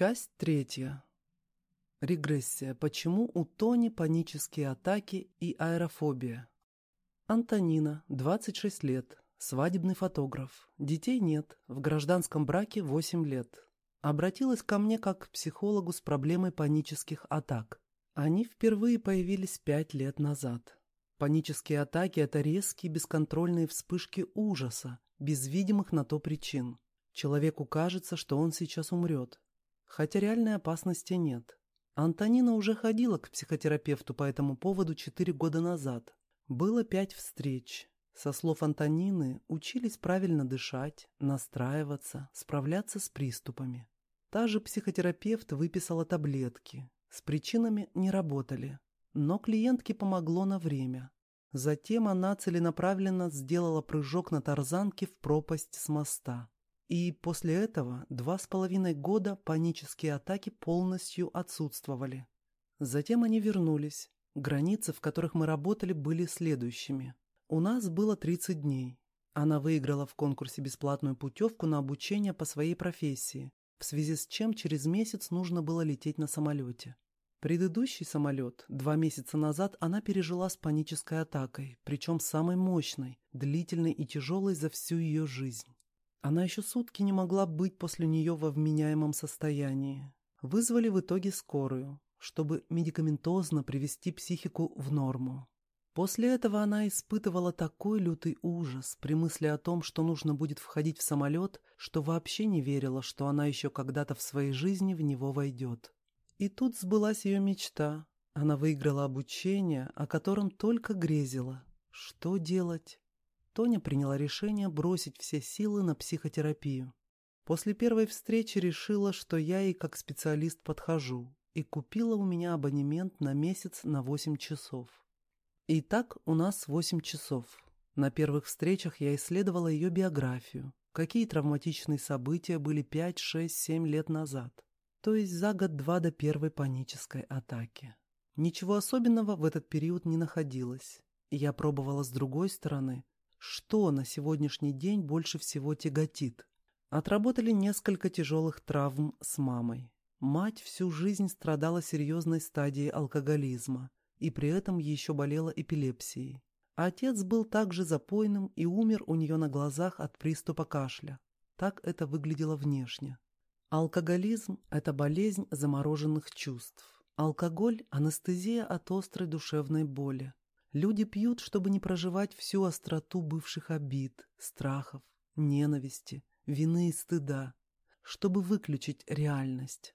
Часть третья. Регрессия. Почему у Тони панические атаки и аэрофобия? Антонина, 26 лет, свадебный фотограф. Детей нет, в гражданском браке 8 лет. Обратилась ко мне как к психологу с проблемой панических атак. Они впервые появились 5 лет назад. Панические атаки – это резкие бесконтрольные вспышки ужаса, без видимых на то причин. Человеку кажется, что он сейчас умрет, хотя реальной опасности нет. Антонина уже ходила к психотерапевту по этому поводу 4 года назад. Было пять встреч. Со слов Антонины, учились правильно дышать, настраиваться, справляться с приступами. Та же психотерапевт выписала таблетки. С причинами не работали. Но клиентке помогло на время. Затем она целенаправленно сделала прыжок на тарзанке в пропасть с моста. И после этого два с половиной года панические атаки полностью отсутствовали. Затем они вернулись. Границы, в которых мы работали, были следующими. У нас было 30 дней. Она выиграла в конкурсе бесплатную путевку на обучение по своей профессии, в связи с чем через месяц нужно было лететь на самолете. Предыдущий самолет, два месяца назад, она пережила с панической атакой, причем самой мощной, длительной и тяжелой за всю ее жизнь. Она еще сутки не могла быть после нее во вменяемом состоянии. Вызвали в итоге скорую, чтобы медикаментозно привести психику в норму. После этого она испытывала такой лютый ужас при мысли о том, что нужно будет входить в самолет, что вообще не верила, что она еще когда-то в своей жизни в него войдет. И тут сбылась ее мечта. Она выиграла обучение, о котором только грезила. Что делать? Тоня приняла решение бросить все силы на психотерапию. После первой встречи решила, что я ей как специалист подхожу, и купила у меня абонемент на месяц на 8 часов. И так у нас 8 часов. На первых встречах я исследовала ее биографию, какие травматичные события были 5, 6, 7 лет назад, то есть за год-два до первой панической атаки. Ничего особенного в этот период не находилось, я пробовала с другой стороны что на сегодняшний день больше всего тяготит? Отработали несколько тяжелых травм с мамой. Мать всю жизнь страдала серьезной стадией алкоголизма и при этом еще болела эпилепсией. Отец был также запойным и умер у нее на глазах от приступа кашля. Так это выглядело внешне. Алкоголизм – это болезнь замороженных чувств. Алкоголь – анестезия от острой душевной боли. Люди пьют, чтобы не проживать всю остроту бывших обид, страхов, ненависти, вины и стыда, чтобы выключить реальность.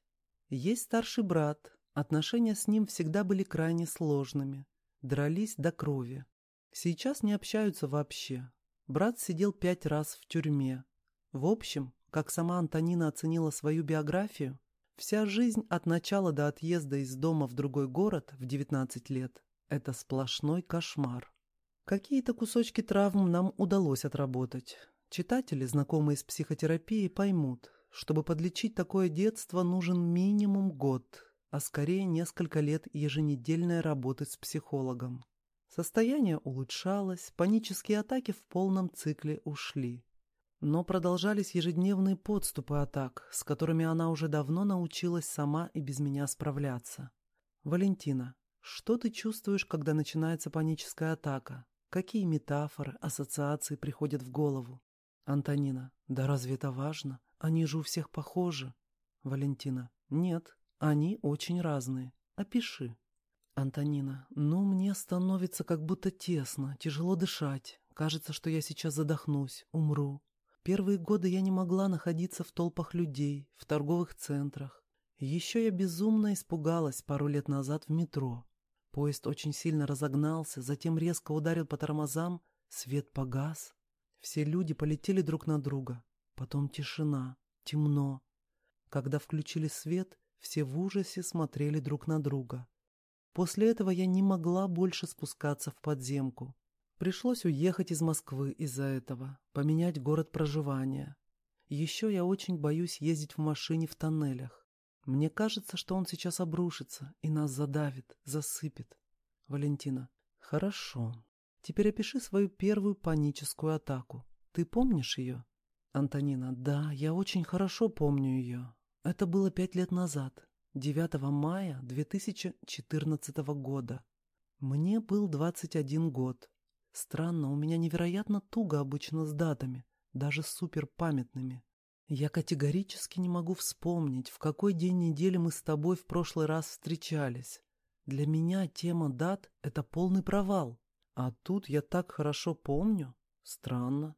Есть старший брат, отношения с ним всегда были крайне сложными, дрались до крови. Сейчас не общаются вообще. Брат сидел пять раз в тюрьме. В общем, как сама Антонина оценила свою биографию, вся жизнь от начала до отъезда из дома в другой город в 19 лет это сплошной кошмар. Какие-то кусочки травм нам удалось отработать. Читатели, знакомые с психотерапией, поймут, чтобы подлечить такое детство нужен минимум год, а скорее несколько лет еженедельной работы с психологом. Состояние улучшалось, панические атаки в полном цикле ушли. Но продолжались ежедневные подступы атак, с которыми она уже давно научилась сама и без меня справляться. «Валентина, что ты чувствуешь, когда начинается паническая атака? Какие метафоры, ассоциации приходят в голову? Антонина. Да разве это важно? Они же у всех похожи. Валентина. Нет, они очень разные. Опиши. Антонина. Ну, мне становится как будто тесно, тяжело дышать. Кажется, что я сейчас задохнусь, умру. Первые годы я не могла находиться в толпах людей, в торговых центрах. Еще я безумно испугалась пару лет назад в метро. Поезд очень сильно разогнался, затем резко ударил по тормозам, свет погас. Все люди полетели друг на друга. Потом тишина, темно. Когда включили свет, все в ужасе смотрели друг на друга. После этого я не могла больше спускаться в подземку. Пришлось уехать из Москвы из-за этого, поменять город проживания. Еще я очень боюсь ездить в машине в тоннелях. Мне кажется, что он сейчас обрушится и нас задавит, засыпет. Валентина. Хорошо. Теперь опиши свою первую паническую атаку. Ты помнишь ее? Антонина. Да, я очень хорошо помню ее. Это было пять лет назад, 9 мая 2014 года. Мне был 21 год. Странно, у меня невероятно туго обычно с датами, даже суперпамятными. Я категорически не могу вспомнить, в какой день недели мы с тобой в прошлый раз встречались. Для меня тема дат — это полный провал. А тут я так хорошо помню. Странно.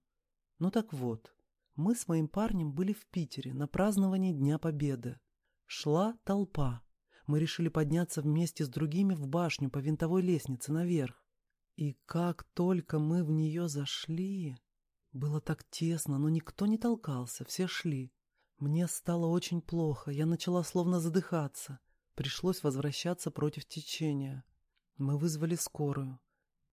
Ну так вот, мы с моим парнем были в Питере на праздновании Дня Победы. Шла толпа. Мы решили подняться вместе с другими в башню по винтовой лестнице наверх. И как только мы в нее зашли... Было так тесно, но никто не толкался, все шли. Мне стало очень плохо, я начала словно задыхаться. Пришлось возвращаться против течения. Мы вызвали скорую.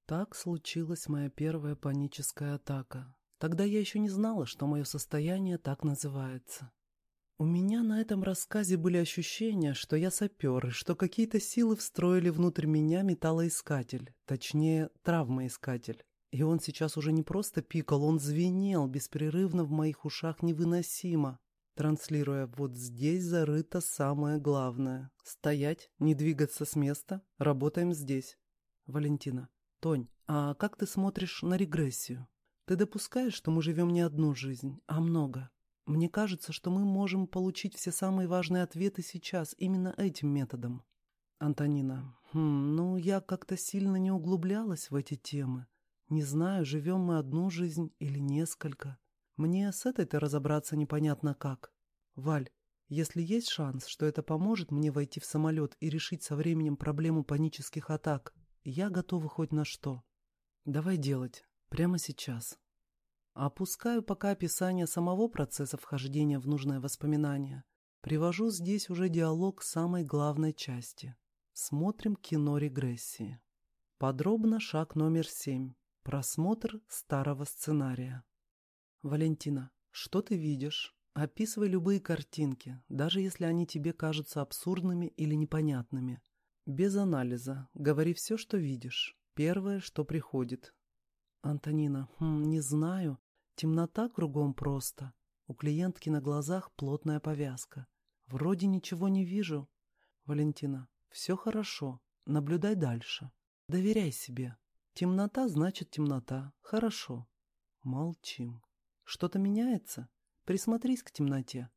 Так случилась моя первая паническая атака. Тогда я еще не знала, что мое состояние так называется. У меня на этом рассказе были ощущения, что я сапер, и что какие-то силы встроили внутрь меня металлоискатель, точнее, травмоискатель. И он сейчас уже не просто пикал, он звенел беспрерывно в моих ушах невыносимо, транслируя «вот здесь зарыто самое главное. Стоять, не двигаться с места, работаем здесь». Валентина. Тонь, а как ты смотришь на регрессию? Ты допускаешь, что мы живем не одну жизнь, а много? Мне кажется, что мы можем получить все самые важные ответы сейчас именно этим методом. Антонина. Хм, ну, я как-то сильно не углублялась в эти темы. Не знаю, живем мы одну жизнь или несколько. Мне с этой-то разобраться непонятно как. Валь, если есть шанс, что это поможет мне войти в самолет и решить со временем проблему панических атак, я готова хоть на что. Давай делать. Прямо сейчас. Опускаю пока описание самого процесса вхождения в нужное воспоминание. Привожу здесь уже диалог самой главной части. Смотрим кино регрессии. Подробно шаг номер семь. Просмотр старого сценария. Валентина, что ты видишь? Описывай любые картинки, даже если они тебе кажутся абсурдными или непонятными. Без анализа. Говори все, что видишь. Первое, что приходит. Антонина, хм, не знаю. Темнота кругом просто. У клиентки на глазах плотная повязка. Вроде ничего не вижу. Валентина, все хорошо. Наблюдай дальше. Доверяй себе. Темнота значит темнота. Хорошо. Молчим. Что-то меняется? Присмотрись к темноте.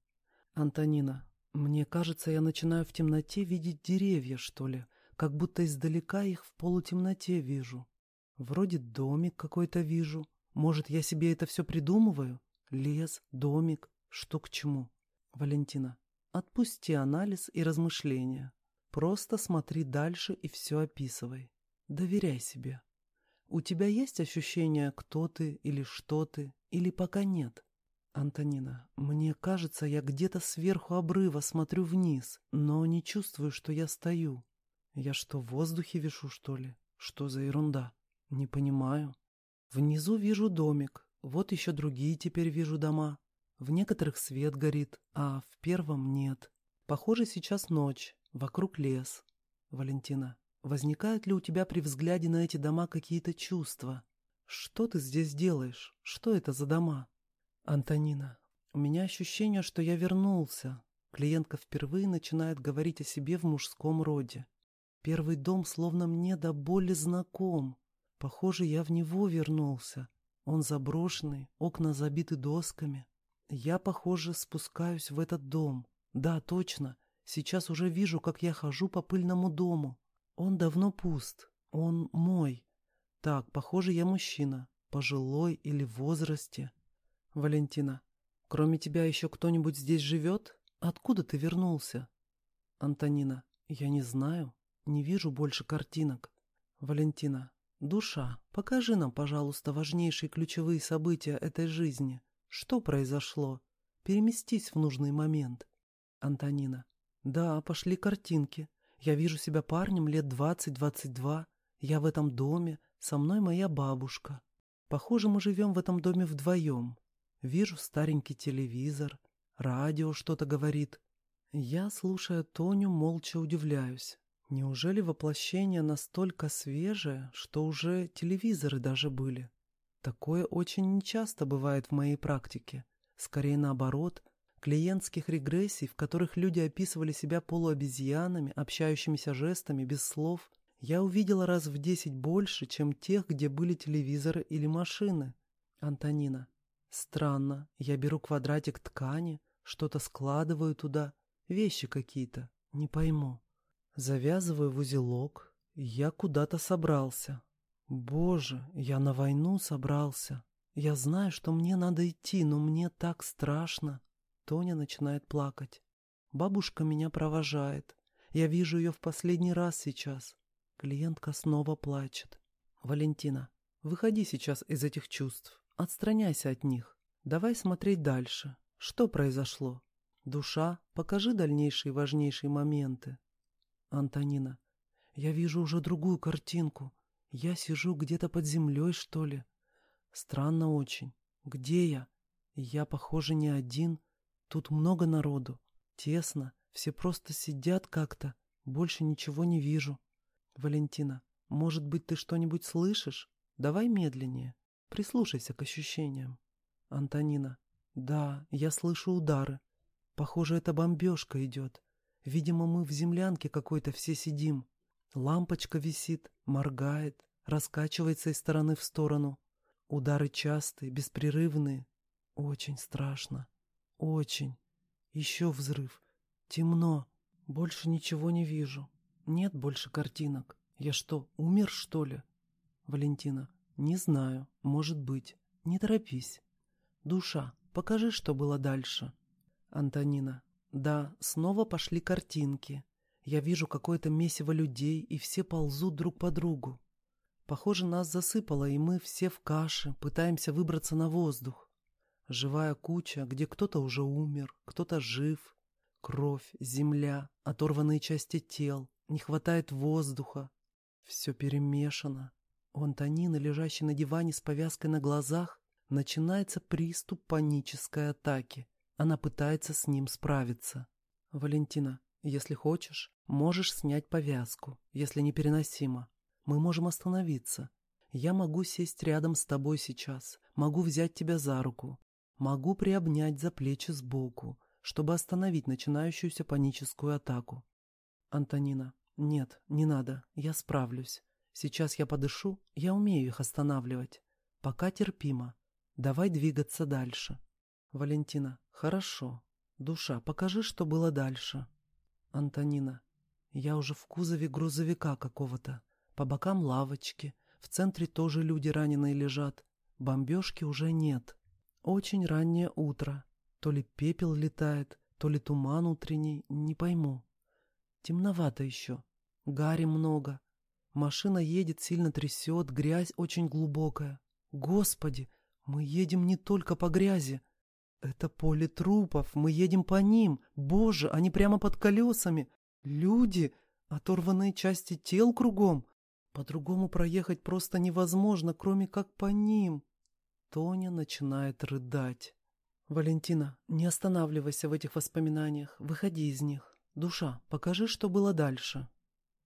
Антонина, мне кажется, я начинаю в темноте видеть деревья, что ли, как будто издалека их в полутемноте вижу. Вроде домик какой-то вижу, может, я себе это все придумываю? Лес, домик, что к чему? Валентина, отпусти анализ и размышления. Просто смотри дальше и все описывай. Доверяй себе. У тебя есть ощущение, кто ты или что ты, или пока нет? Антонина, мне кажется, я где-то сверху обрыва смотрю вниз, но не чувствую, что я стою. Я что, в воздухе вишу, что ли? Что за ерунда? Не понимаю. Внизу вижу домик, вот еще другие теперь вижу дома. В некоторых свет горит, а в первом нет. Похоже, сейчас ночь, вокруг лес. Валентина, возникают ли у тебя при взгляде на эти дома какие-то чувства? Что ты здесь делаешь? Что это за дома? Антонина, у меня ощущение, что я вернулся. Клиентка впервые начинает говорить о себе в мужском роде. Первый дом словно мне до боли знаком. Похоже, я в него вернулся. Он заброшенный, окна забиты досками. Я, похоже, спускаюсь в этот дом. Да, точно. Сейчас уже вижу, как я хожу по пыльному дому. Он давно пуст. Он мой. Так, похоже, я мужчина. Пожилой или в возрасте. Валентина, кроме тебя еще кто-нибудь здесь живет? Откуда ты вернулся? Антонина, я не знаю. Не вижу больше картинок. Валентина, Душа, покажи нам, пожалуйста, важнейшие ключевые события этой жизни. Что произошло? Переместись в нужный момент. Антонина. Да, пошли картинки. Я вижу себя парнем лет двадцать-двадцать два. Я в этом доме, со мной моя бабушка. Похоже, мы живем в этом доме вдвоем. Вижу старенький телевизор, радио что-то говорит. Я, слушая Тоню, молча удивляюсь. Неужели воплощение настолько свежее, что уже телевизоры даже были? Такое очень нечасто бывает в моей практике. Скорее наоборот, Клиентских регрессий, в которых люди описывали себя полуобезьянами, общающимися жестами, без слов, я увидела раз в десять больше, чем тех, где были телевизоры или машины. Антонина. Странно. Я беру квадратик ткани, что-то складываю туда, вещи какие-то, не пойму. Завязываю в узелок, я куда-то собрался. Боже, я на войну собрался. Я знаю, что мне надо идти, но мне так страшно. Тоня начинает плакать. Бабушка меня провожает. Я вижу ее в последний раз сейчас. Клиентка снова плачет. Валентина, выходи сейчас из этих чувств. Отстраняйся от них. Давай смотреть дальше. Что произошло? Душа, покажи дальнейшие важнейшие моменты. Антонина, я вижу уже другую картинку. Я сижу где-то под землей, что ли. Странно очень. Где я? Я, похоже, не один. Тут много народу. Тесно. Все просто сидят как-то. Больше ничего не вижу. Валентина, может быть, ты что-нибудь слышишь? Давай медленнее. Прислушайся к ощущениям. Антонина, да, я слышу удары. Похоже, это бомбежка идет. Видимо, мы в землянке какой-то все сидим. Лампочка висит, моргает, раскачивается из стороны в сторону. Удары частые, беспрерывные. Очень страшно. Очень. Еще взрыв. Темно. Больше ничего не вижу. Нет больше картинок. Я что, умер, что ли? Валентина. Не знаю. Может быть. Не торопись. Душа, покажи, что было дальше. Антонина. Да, снова пошли картинки. Я вижу какое-то месиво людей, и все ползут друг по другу. Похоже, нас засыпало, и мы все в каше, пытаемся выбраться на воздух. Живая куча, где кто-то уже умер, кто-то жив. Кровь, земля, оторванные части тел, не хватает воздуха. Все перемешано. У Антонины, лежащей на диване с повязкой на глазах, начинается приступ панической атаки. Она пытается с ним справиться. Валентина, если хочешь, можешь снять повязку, если непереносимо. Мы можем остановиться. Я могу сесть рядом с тобой сейчас, могу взять тебя за руку, могу приобнять за плечи сбоку, чтобы остановить начинающуюся паническую атаку. Антонина, нет, не надо, я справлюсь. Сейчас я подышу, я умею их останавливать. Пока терпимо. Давай двигаться дальше. Валентина, хорошо. Душа, покажи, что было дальше. Антонина, я уже в кузове грузовика какого-то. По бокам лавочки, в центре тоже люди раненые лежат. Бомбежки уже нет. Очень раннее утро. То ли пепел летает, то ли туман утренний, не пойму. Темновато еще. Гари много. Машина едет, сильно трясет, грязь очень глубокая. Господи, мы едем не только по грязи. Это поле трупов, мы едем по ним. Боже, они прямо под колесами. Люди, оторванные части тел кругом. По-другому проехать просто невозможно, кроме как по ним. Тоня начинает рыдать. Валентина, не останавливайся в этих воспоминаниях, выходи из них. Душа, покажи, что было дальше.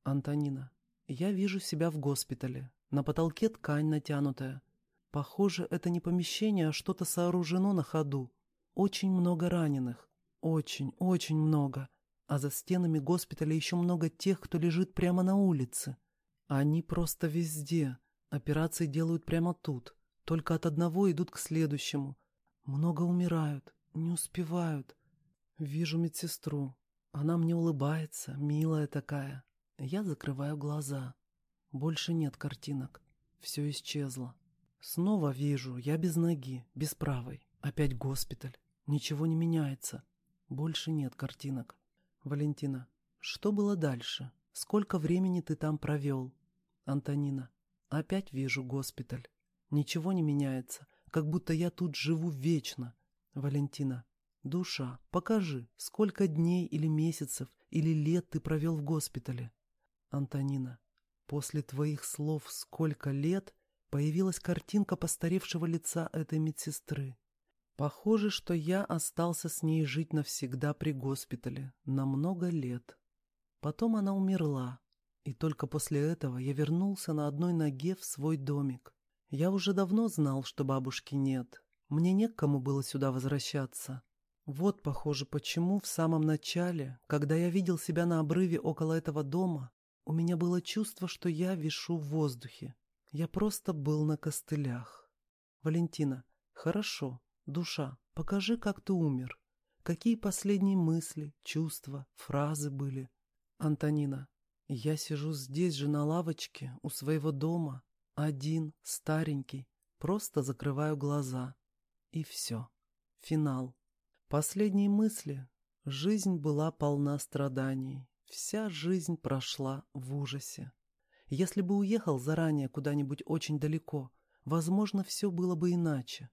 Антонина, я вижу себя в госпитале. На потолке ткань натянутая. Похоже, это не помещение, а что-то сооружено на ходу. Очень много раненых. Очень, очень много. А за стенами госпиталя еще много тех, кто лежит прямо на улице. Они просто везде. Операции делают прямо тут. Только от одного идут к следующему. Много умирают, не успевают. Вижу медсестру. Она мне улыбается, милая такая. Я закрываю глаза. Больше нет картинок. Все исчезло. Снова вижу, я без ноги, без правой. Опять госпиталь. Ничего не меняется. Больше нет картинок. Валентина, что было дальше? Сколько времени ты там провел? Антонина. Опять вижу госпиталь. Ничего не меняется, как будто я тут живу вечно. Валентина. Душа, покажи, сколько дней или месяцев или лет ты провел в госпитале. Антонина. После твоих слов «сколько лет» появилась картинка постаревшего лица этой медсестры. Похоже, что я остался с ней жить навсегда при госпитале, на много лет. Потом она умерла, и только после этого я вернулся на одной ноге в свой домик. Я уже давно знал, что бабушки нет. Мне не к кому было сюда возвращаться. Вот, похоже, почему в самом начале, когда я видел себя на обрыве около этого дома, у меня было чувство, что я вишу в воздухе. Я просто был на костылях. Валентина, хорошо, душа, покажи, как ты умер. Какие последние мысли, чувства, фразы были? Антонина, я сижу здесь же на лавочке у своего дома, один, старенький, просто закрываю глаза. И все. Финал. Последние мысли. Жизнь была полна страданий. Вся жизнь прошла в ужасе. Если бы уехал заранее куда-нибудь очень далеко, возможно, все было бы иначе.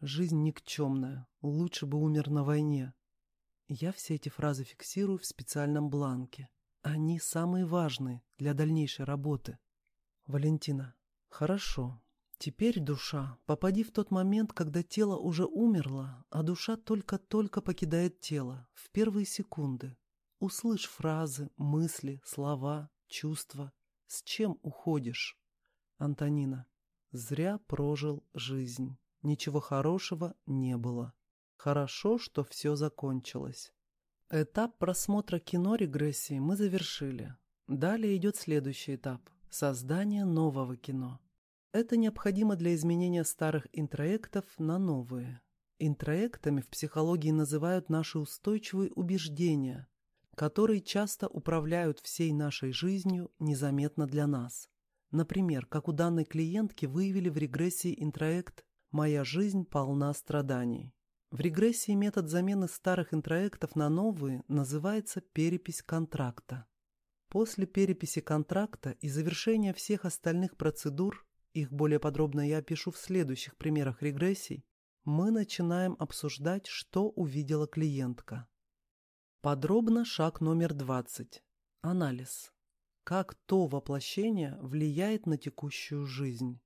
Жизнь никчемная, лучше бы умер на войне. Я все эти фразы фиксирую в специальном бланке. Они самые важные для дальнейшей работы. Валентина. Хорошо. Теперь, душа, попади в тот момент, когда тело уже умерло, а душа только-только покидает тело, в первые секунды. Услышь фразы, мысли, слова, чувства. С чем уходишь? Антонина. Зря прожил жизнь. Ничего хорошего не было. Хорошо, что все закончилось. Этап просмотра кино регрессии мы завершили. Далее идет следующий этап – создание нового кино. Это необходимо для изменения старых интроектов на новые. Интроектами в психологии называют наши устойчивые убеждения, которые часто управляют всей нашей жизнью незаметно для нас. Например, как у данной клиентки выявили в регрессии интроект «Моя жизнь полна страданий». В регрессии метод замены старых интроектов на новые называется перепись контракта. После переписи контракта и завершения всех остальных процедур их более подробно я опишу в следующих примерах регрессий, мы начинаем обсуждать, что увидела клиентка. Подробно шаг номер 20. Анализ. Как то воплощение влияет на текущую жизнь?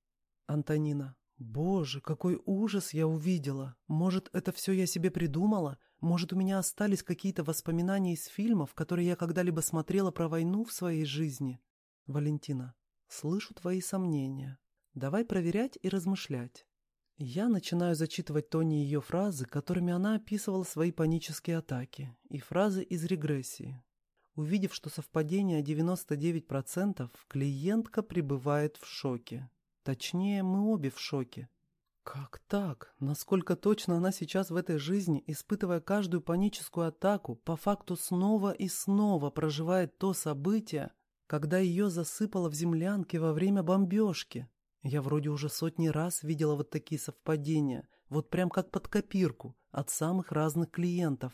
Антонина. Боже, какой ужас я увидела. Может, это все я себе придумала? Может, у меня остались какие-то воспоминания из фильмов, которые я когда-либо смотрела про войну в своей жизни? Валентина. Слышу твои сомнения. Давай проверять и размышлять. Я начинаю зачитывать Тони ее фразы, которыми она описывала свои панические атаки, и фразы из регрессии. Увидев, что совпадение 99%, клиентка пребывает в шоке. Точнее, мы обе в шоке. Как так? Насколько точно она сейчас в этой жизни, испытывая каждую паническую атаку, по факту снова и снова проживает то событие, когда ее засыпало в землянке во время бомбежки? Я вроде уже сотни раз видела вот такие совпадения, вот прям как под копирку, от самых разных клиентов.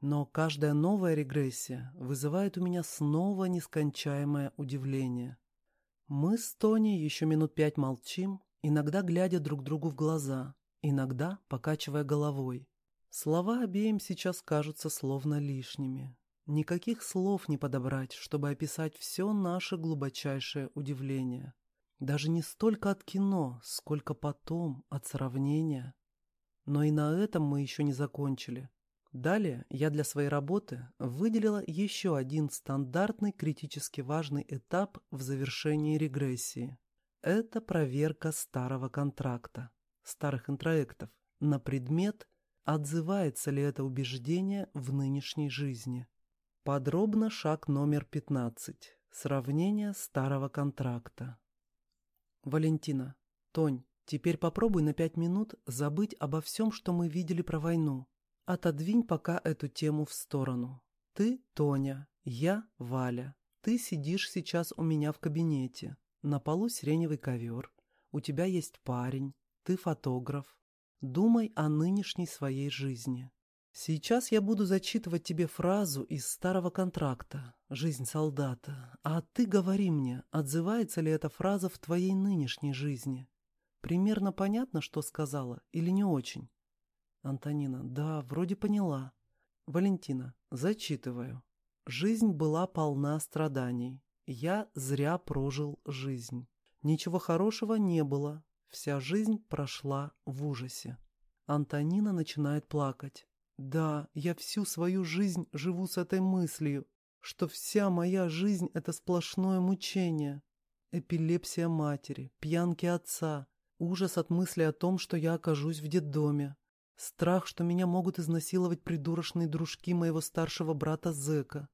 Но каждая новая регрессия вызывает у меня снова нескончаемое удивление. Мы с Тони еще минут пять молчим, иногда глядя друг другу в глаза, иногда покачивая головой. Слова обеим сейчас кажутся словно лишними. Никаких слов не подобрать, чтобы описать все наше глубочайшее удивление. Даже не столько от кино, сколько потом от сравнения. Но и на этом мы еще не закончили. Далее я для своей работы выделила еще один стандартный критически важный этап в завершении регрессии. Это проверка старого контракта, старых интроектов, на предмет, отзывается ли это убеждение в нынешней жизни. Подробно шаг номер 15. Сравнение старого контракта. Валентина. Тонь, теперь попробуй на пять минут забыть обо всем, что мы видели про войну. Отодвинь пока эту тему в сторону. Ты Тоня, я Валя. Ты сидишь сейчас у меня в кабинете. На полу сиреневый ковер. У тебя есть парень. Ты фотограф. Думай о нынешней своей жизни. Сейчас я буду зачитывать тебе фразу из старого контракта «Жизнь солдата», а ты говори мне, отзывается ли эта фраза в твоей нынешней жизни. Примерно понятно, что сказала, или не очень? Антонина, да, вроде поняла. Валентина, зачитываю. Жизнь была полна страданий. Я зря прожил жизнь. Ничего хорошего не было. Вся жизнь прошла в ужасе. Антонина начинает плакать. Да, я всю свою жизнь живу с этой мыслью, что вся моя жизнь — это сплошное мучение. Эпилепсия матери, пьянки отца, ужас от мысли о том, что я окажусь в детдоме. Страх, что меня могут изнасиловать придурочные дружки моего старшего брата Зека.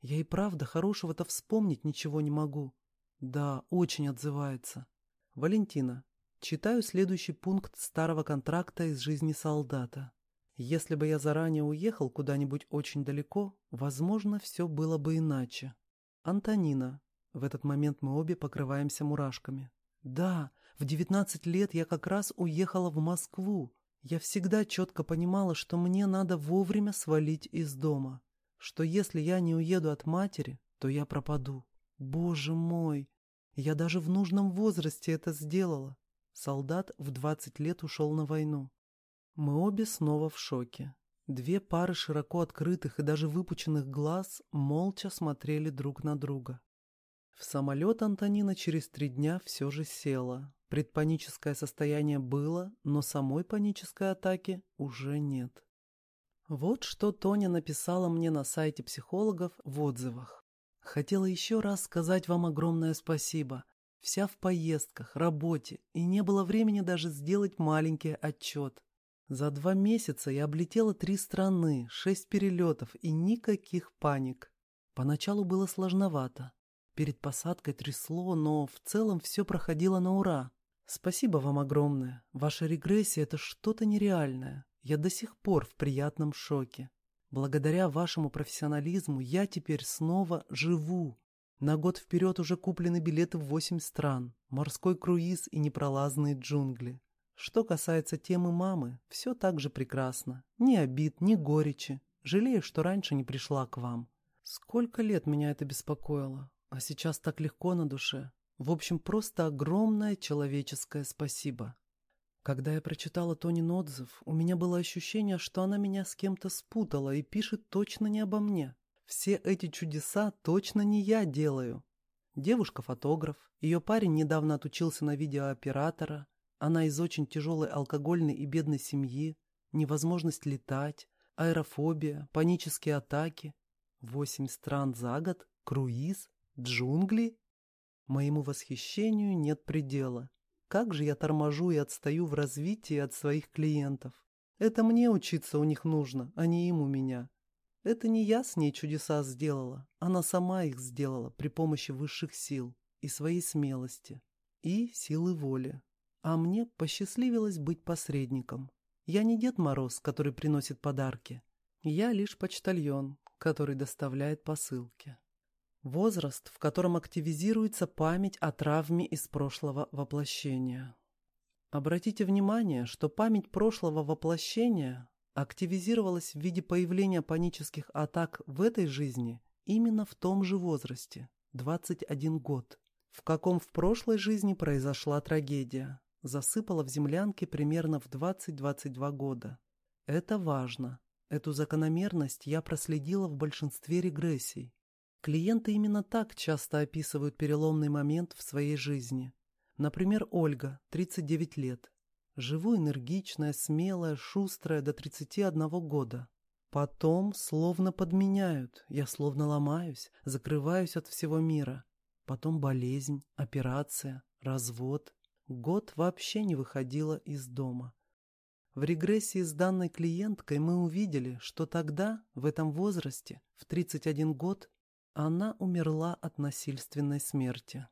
Я и правда хорошего-то вспомнить ничего не могу. Да, очень отзывается. Валентина, читаю следующий пункт старого контракта из жизни солдата. Если бы я заранее уехал куда-нибудь очень далеко, возможно, все было бы иначе. Антонина. В этот момент мы обе покрываемся мурашками. Да, в девятнадцать лет я как раз уехала в Москву. Я всегда четко понимала, что мне надо вовремя свалить из дома. Что если я не уеду от матери, то я пропаду. Боже мой! Я даже в нужном возрасте это сделала. Солдат в двадцать лет ушел на войну. Мы обе снова в шоке. Две пары широко открытых и даже выпученных глаз молча смотрели друг на друга. В самолет Антонина через три дня все же села. Предпаническое состояние было, но самой панической атаки уже нет. Вот что Тоня написала мне на сайте психологов в отзывах. Хотела еще раз сказать вам огромное спасибо. Вся в поездках, работе, и не было времени даже сделать маленький отчет. За два месяца я облетела три страны, шесть перелетов и никаких паник. Поначалу было сложновато. Перед посадкой трясло, но в целом все проходило на ура. Спасибо вам огромное. Ваша регрессия – это что-то нереальное. Я до сих пор в приятном шоке. Благодаря вашему профессионализму я теперь снова живу. На год вперед уже куплены билеты в восемь стран, морской круиз и непролазные джунгли. Что касается темы мамы, все так же прекрасно. Ни обид, ни горечи. Жалею, что раньше не пришла к вам. Сколько лет меня это беспокоило, а сейчас так легко на душе. В общем, просто огромное человеческое спасибо. Когда я прочитала Тонин отзыв, у меня было ощущение, что она меня с кем-то спутала и пишет точно не обо мне. Все эти чудеса точно не я делаю. Девушка-фотограф, ее парень недавно отучился на видеооператора, она из очень тяжелой алкогольной и бедной семьи, невозможность летать, аэрофобия, панические атаки, восемь стран за год, круиз, джунгли. Моему восхищению нет предела. Как же я торможу и отстаю в развитии от своих клиентов. Это мне учиться у них нужно, а не им у меня. Это не я с ней чудеса сделала, она сама их сделала при помощи высших сил и своей смелости, и силы воли. А мне посчастливилось быть посредником. Я не Дед Мороз, который приносит подарки. Я лишь почтальон, который доставляет посылки. Возраст, в котором активизируется память о травме из прошлого воплощения. Обратите внимание, что память прошлого воплощения активизировалась в виде появления панических атак в этой жизни именно в том же возрасте – 21 год, в каком в прошлой жизни произошла трагедия, засыпала в землянке примерно в 20-22 года. Это важно. Эту закономерность я проследила в большинстве регрессий. Клиенты именно так часто описывают переломный момент в своей жизни. Например, Ольга, 39 лет. Живу энергичная, смелая, шустрая до 31 года. Потом словно подменяют, я словно ломаюсь, закрываюсь от всего мира. Потом болезнь, операция, развод. Год вообще не выходила из дома. В регрессии с данной клиенткой мы увидели, что тогда, в этом возрасте, в 31 год, она умерла от насильственной смерти.